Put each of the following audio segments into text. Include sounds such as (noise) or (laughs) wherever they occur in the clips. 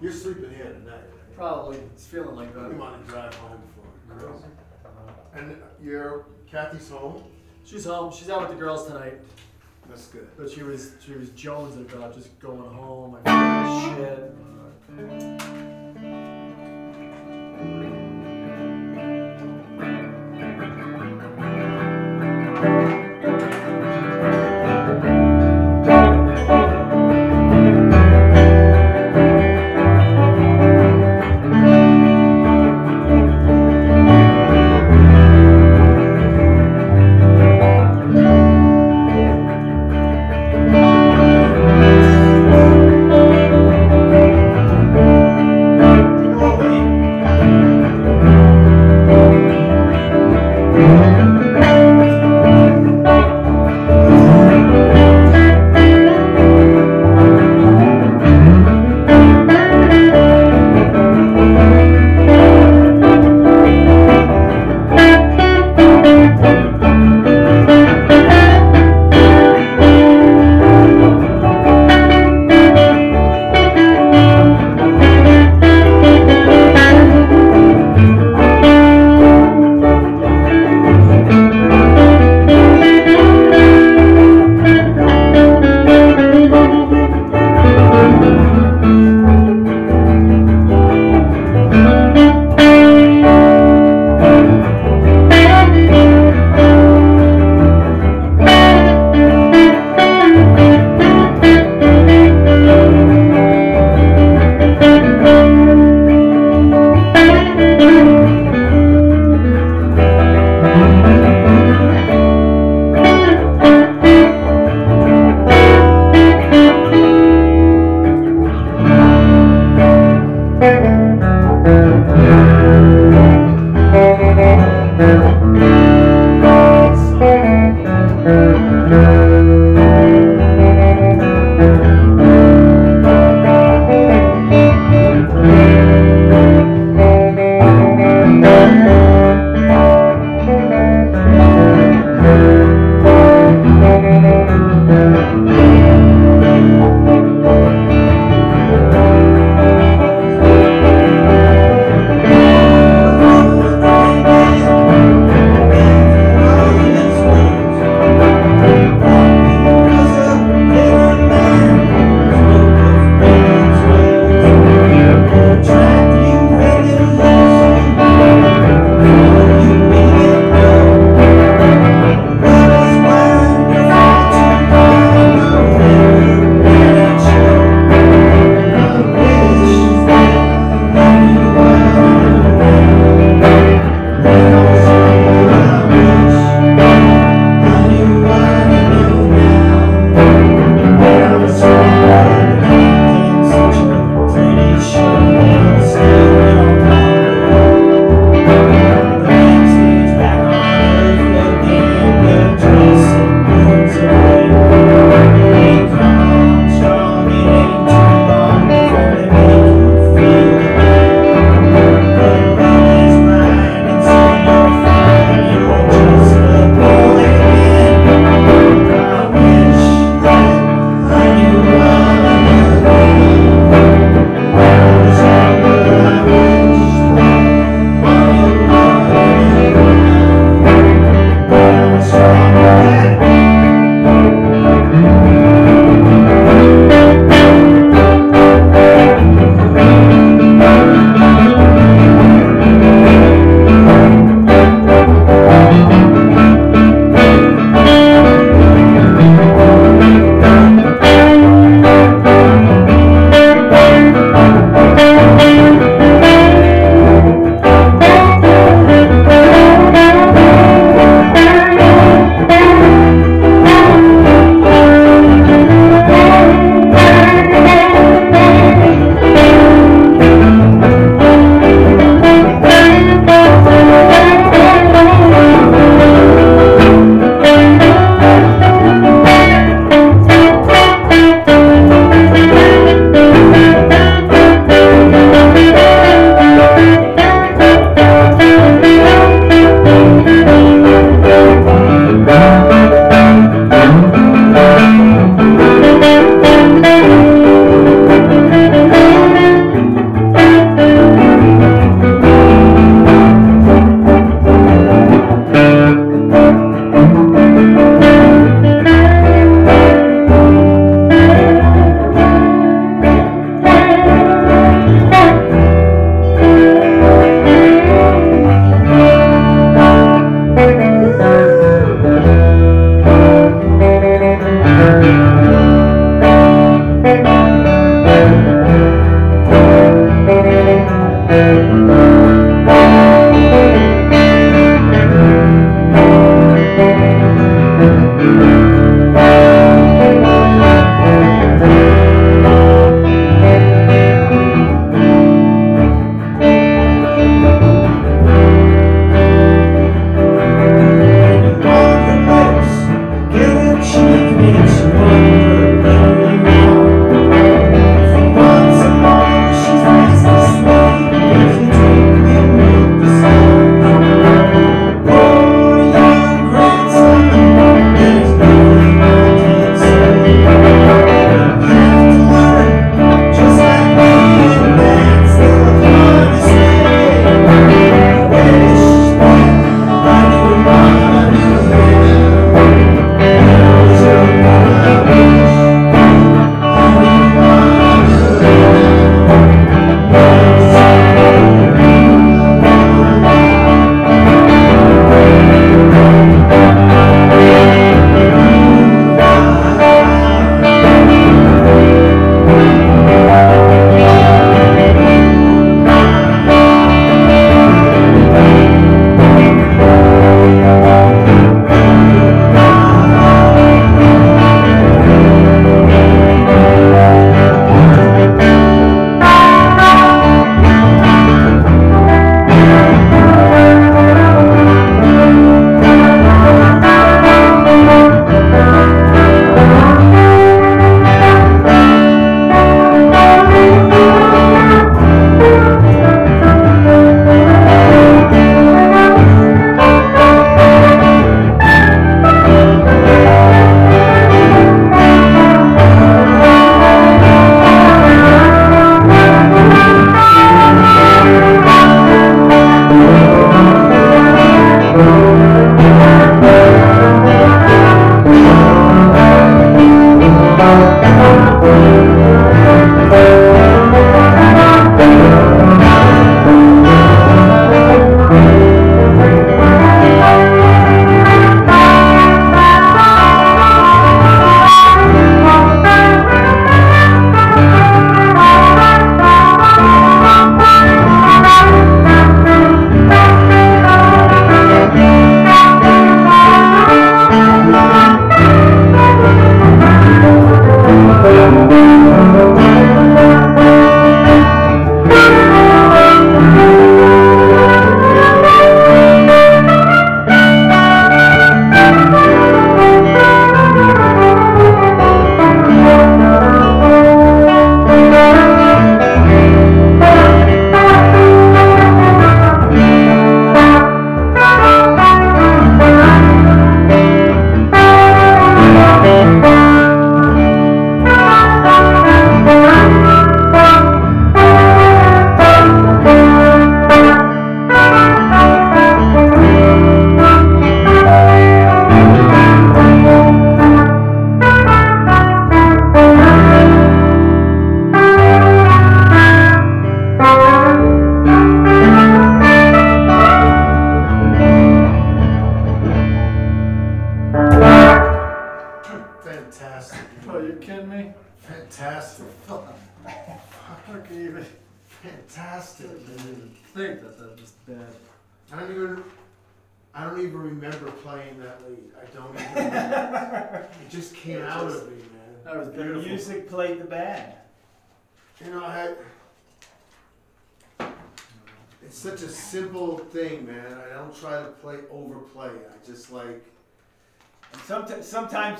You're sleeping here tonight, right? Probably. It's feeling like We that. want to drive home for girls. And your Kathy's home? She's home. She's out with the girls tonight. That's good. But she was she was jonesing about just going home. I feel like shit.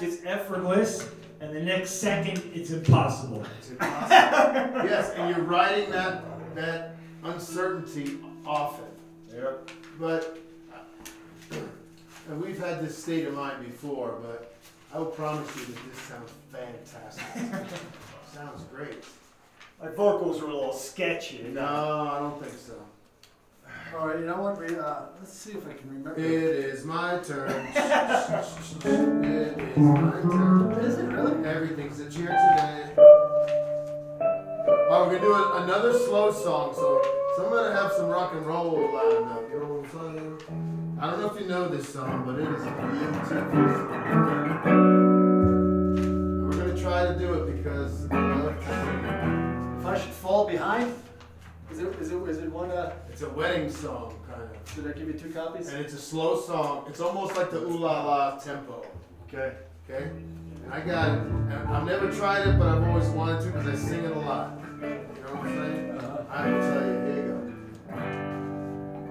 Sometimes it's effortless, and the next second it's impossible. it's impossible. yes, and you're riding that that uncertainty often. Yep. But, and we've had this state of mind before, but I will promise you that this sounds fantastic. (laughs) sounds great. My vocals were a little sketchy. No, I don't think so. All right, you know what? We, uh, let's see if I can remember. It is my turn. (laughs) it is my turn. Is it really? Everything's a cheer today. Oh, we're gonna do a, another slow song, so, so I'm gonna have some rock and roll lined up. You know what I'm saying? I don't know if you know this song, but it is beautiful. And we're gonna try to do it because I love to sing. If I should fall behind, it, is it, is it one, uh, It's a wedding song, kind of. did I give you two copies? And it's a slow song. It's almost like the ooh la la tempo. Okay. Okay? And I got it. And I've never tried it, but I've always wanted to because I sing it a lot. You know what I'm saying? Uh-huh. I will tell you, here you go.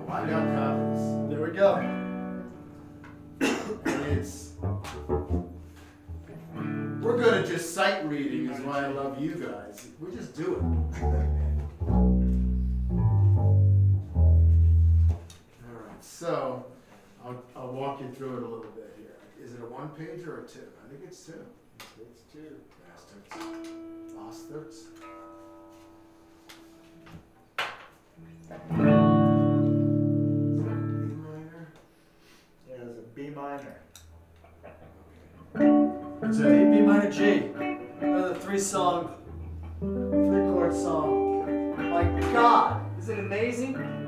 Oh, I got copies. There we go. And it's. We're good at just sight reading, is why I love you guys. We just do it. (laughs) I'll, I'll walk you through it a little bit here. Is it a one page or a two? I think it's two. It's two. Bastards. Bastards. Is that B minor? Yeah, it was a B minor. It's a, B minor G. Another three song, three chord song. My God, is it amazing?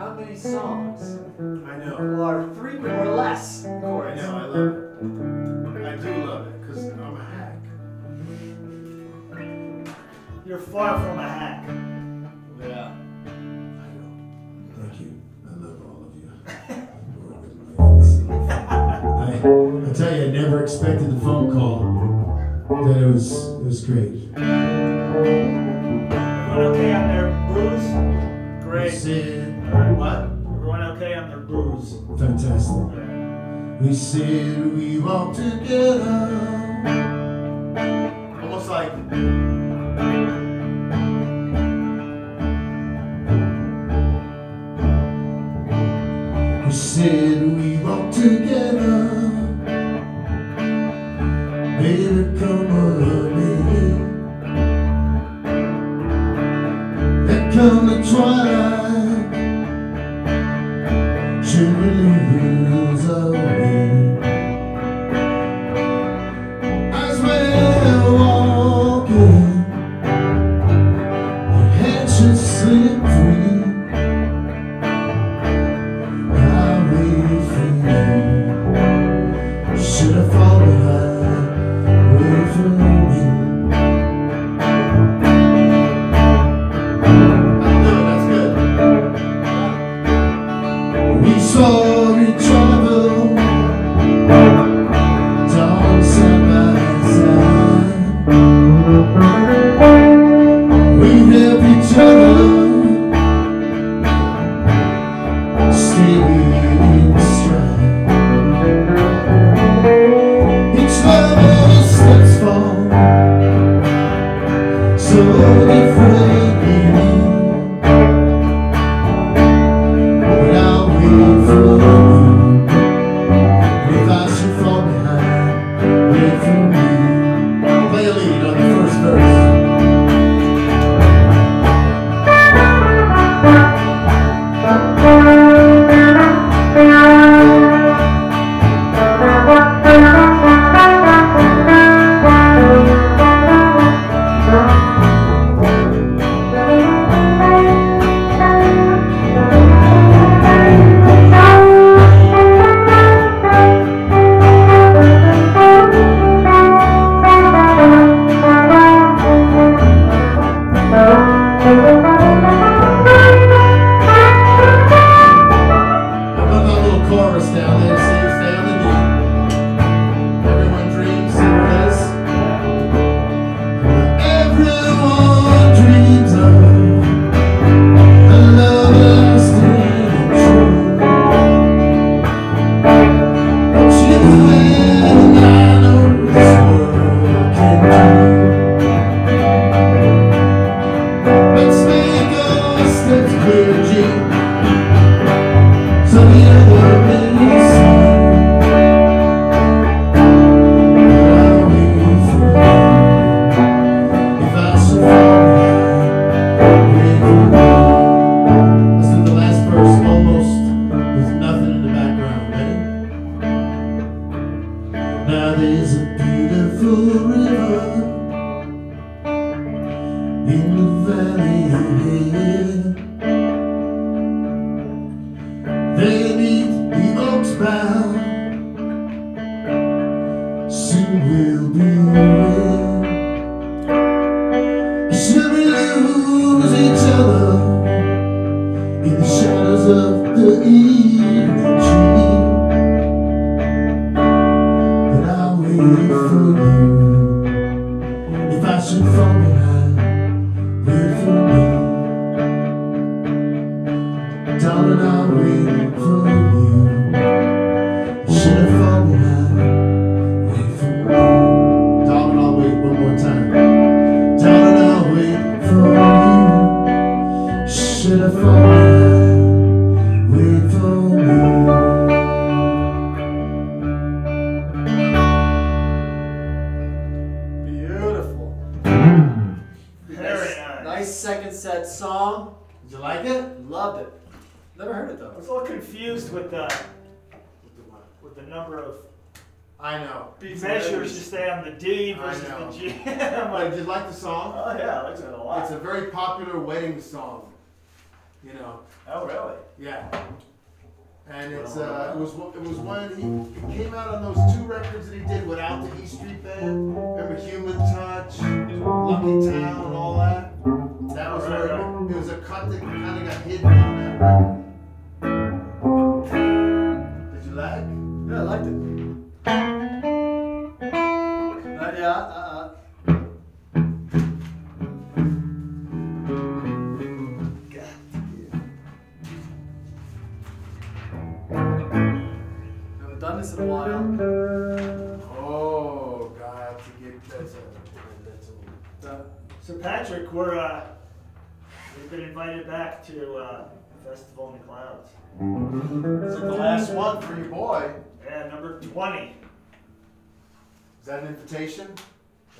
How many songs I know. are three or less I know, I love it. I do love it, because I'm a hack. You're far from a hack. Yeah. I know. Thank you. I love all of you. I, I tell you, I never expected the phone call. That it was, it was great. Everyone okay on their booze? Great. What? Everyone okay on their booze? Fantastic. We said we walked together. Almost like. We said we walked together. he came out on those two records that he did without the E Street Band. Remember Human Touch, Lucky Town, and all that? That was where it was a cut that kind of got hidden on that record. Did you like? Yeah, I liked it. Uh, yeah, I invited back to uh, Festival in the Clouds. Is it the last one for your boy? Yeah, number 20. Is that an invitation?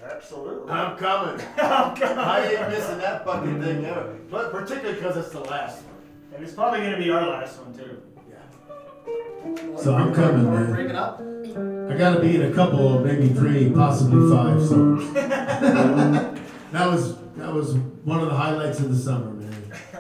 Absolutely. I'm coming. (laughs) I'm coming. I ain't missing that fucking thing ever. But particularly because it's the last one. And it's probably going to be our last one, too. Yeah. So I'm coming, man. Breaking up? I gotta be in a couple, maybe three, possibly five. So (laughs) that was that was one of the highlights of the summer.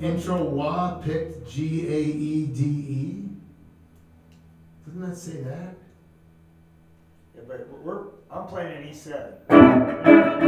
intro wa picked G A E D E. Doesn't that say that? Yeah, but we're I'm playing an E7.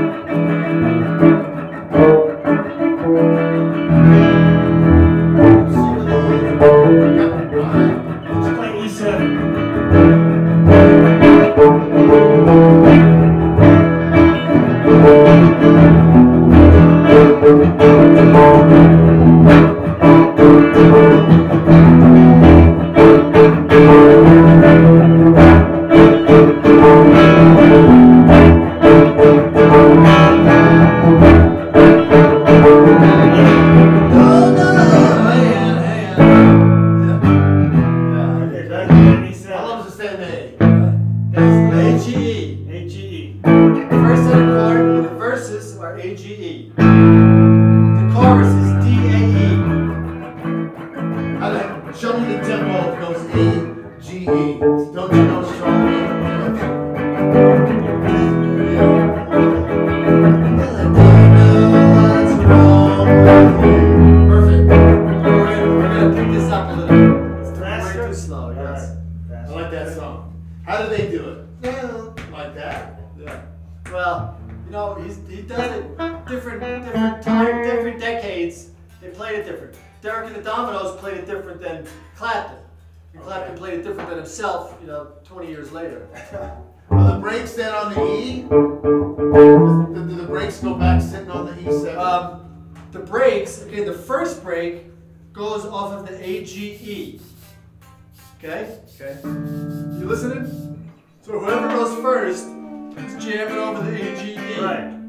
Played it different than Clapton. And Clapton played it different than himself, you know, 20 years later. (laughs) Are the breaks then on the E? Do, do the breaks go back sitting on the E7? Um, the breaks, okay, the first break goes off of the AGE. Okay? okay. You listening? So whoever goes first is jamming over the AGE. Right.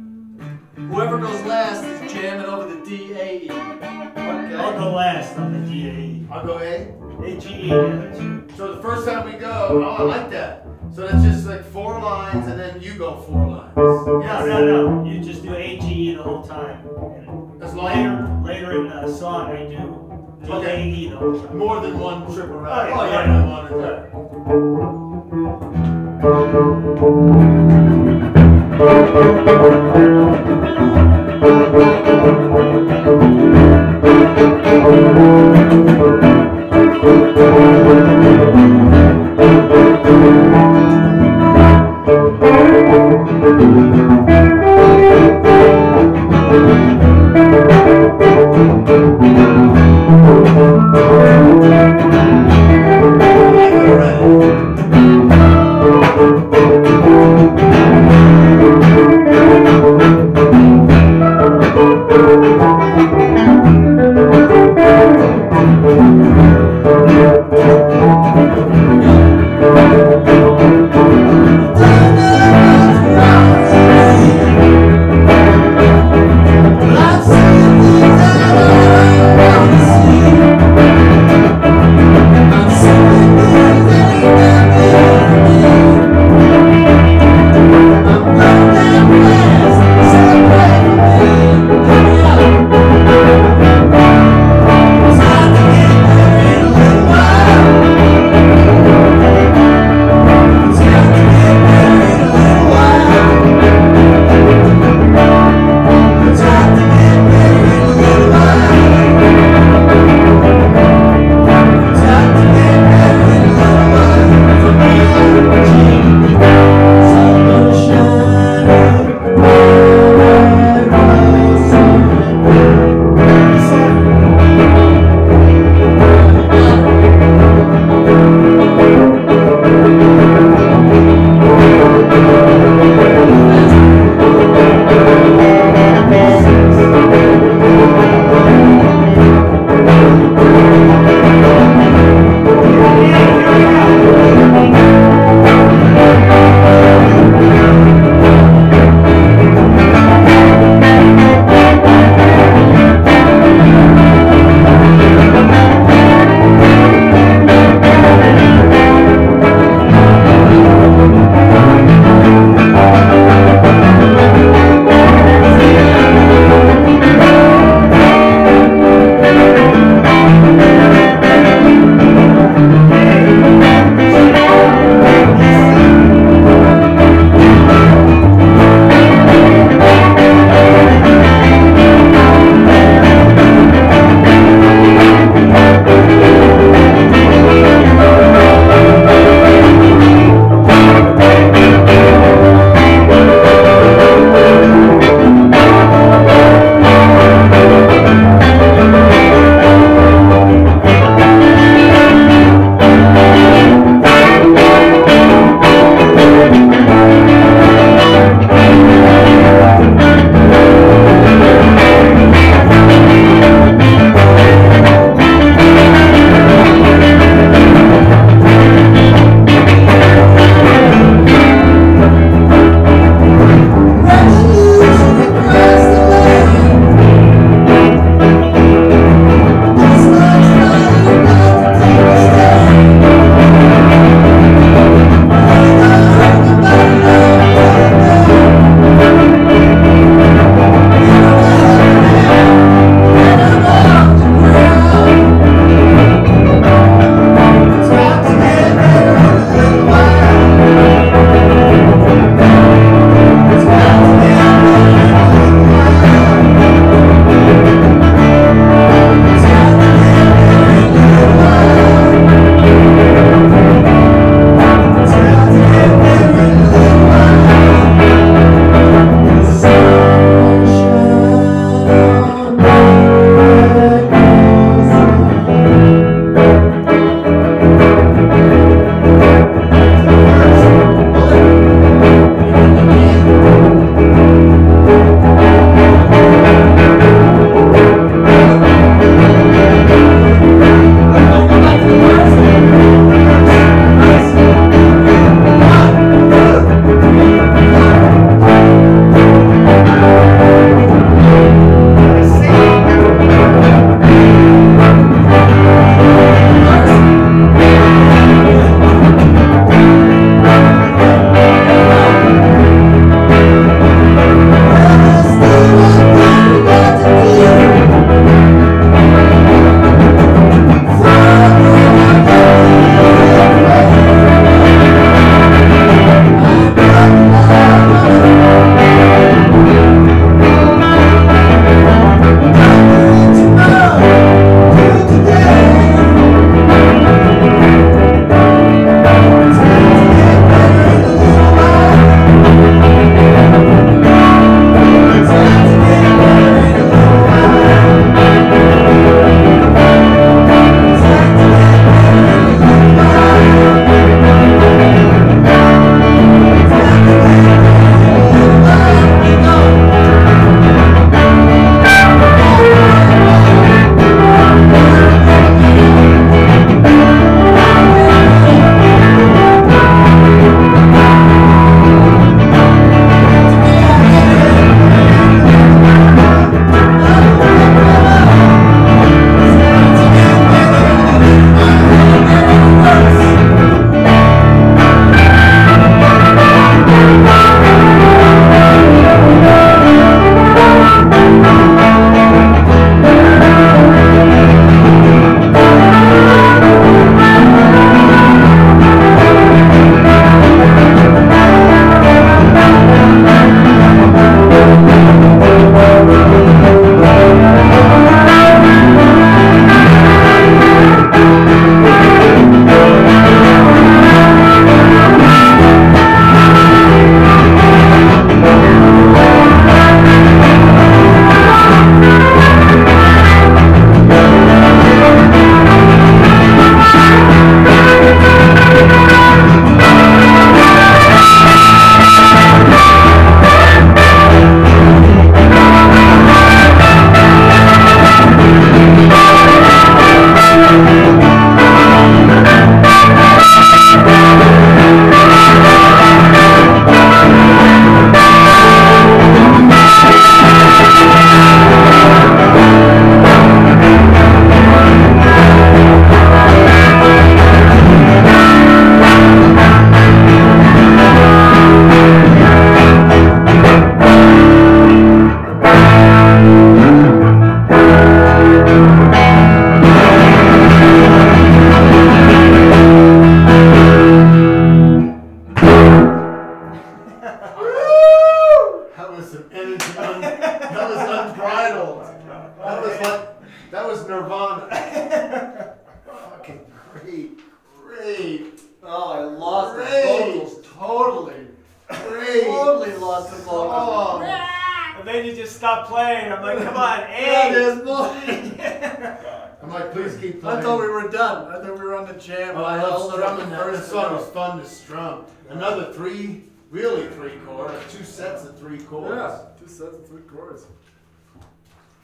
Whoever goes last is jamming over the DAE. Okay? I'll go last on the DAE. I'll go A. AGE, yeah, that's it. So the first time we go, oh, I like that. So that's just like four lines, and then you go four lines. No, Yes. no, no. You just do AGE the whole time. And As later, long later in the song, I do Okay. DAE the whole time. more than one trip around. Oh, yeah, More than yeah.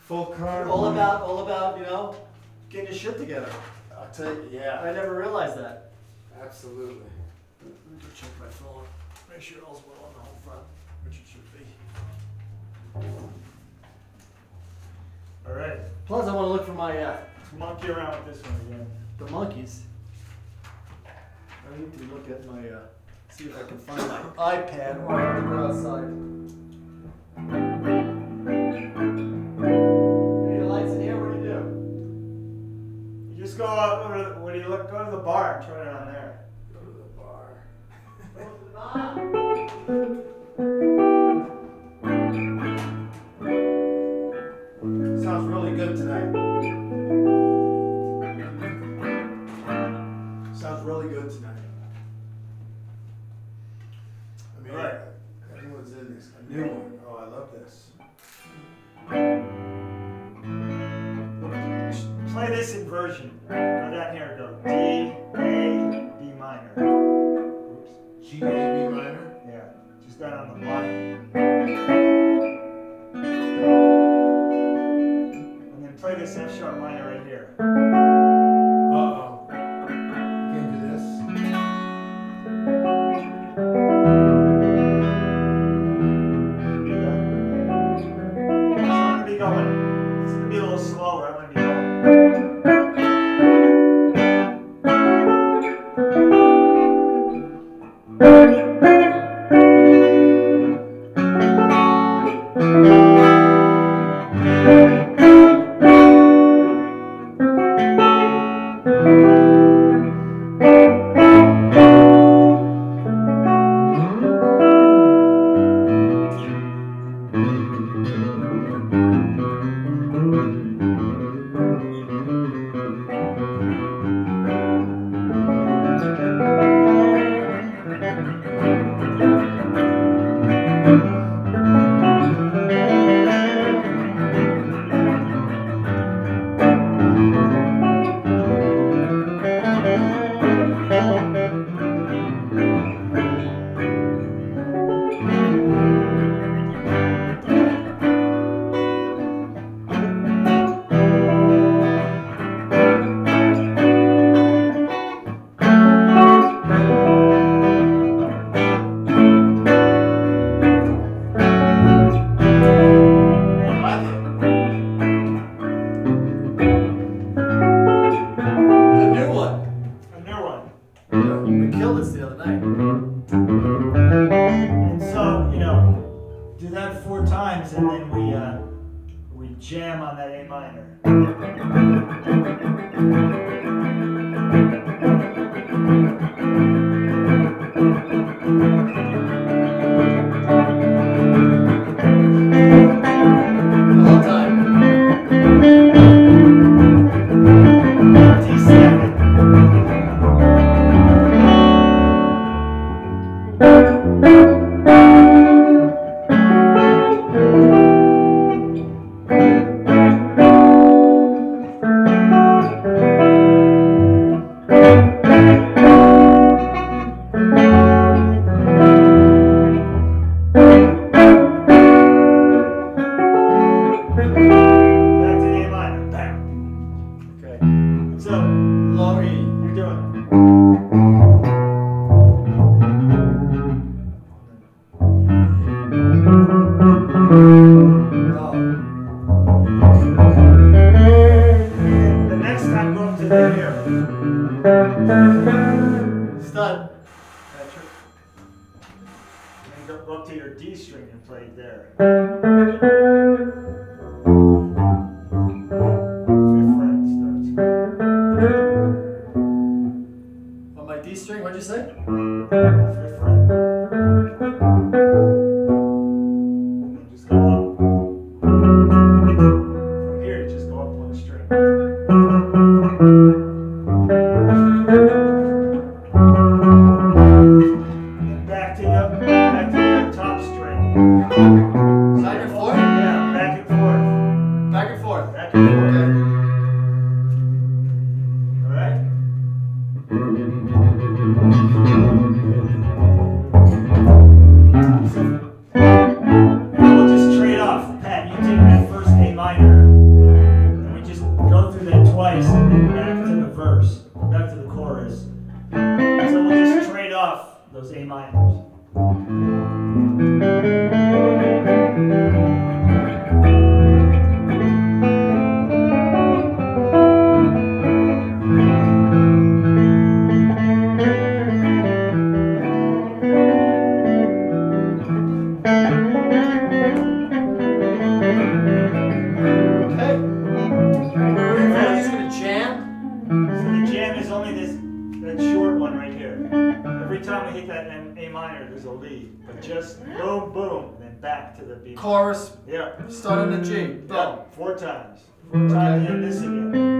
Full car. All about, all about, you know, getting your shit together. I'll tell you, yeah. I never realized that. Absolutely. Let me check my phone. Make sure all's well on the home front, which it should be. All right. Plus, I want to look for my uh, monkey around with this one again. The monkeys. I need to look at my, uh, see if I can find my (laughs) iPad while I go outside. The next time goes to the here. Stud. And go up to your D string and play there. Your. On my D string, what'd you say? Times. Four times and this again.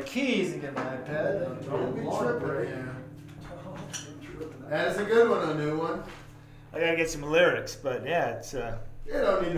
my keys and get my iPad. Don't be tripping. That is a good one, a new one. I gotta get some lyrics, but yeah, it's. Uh, you don't need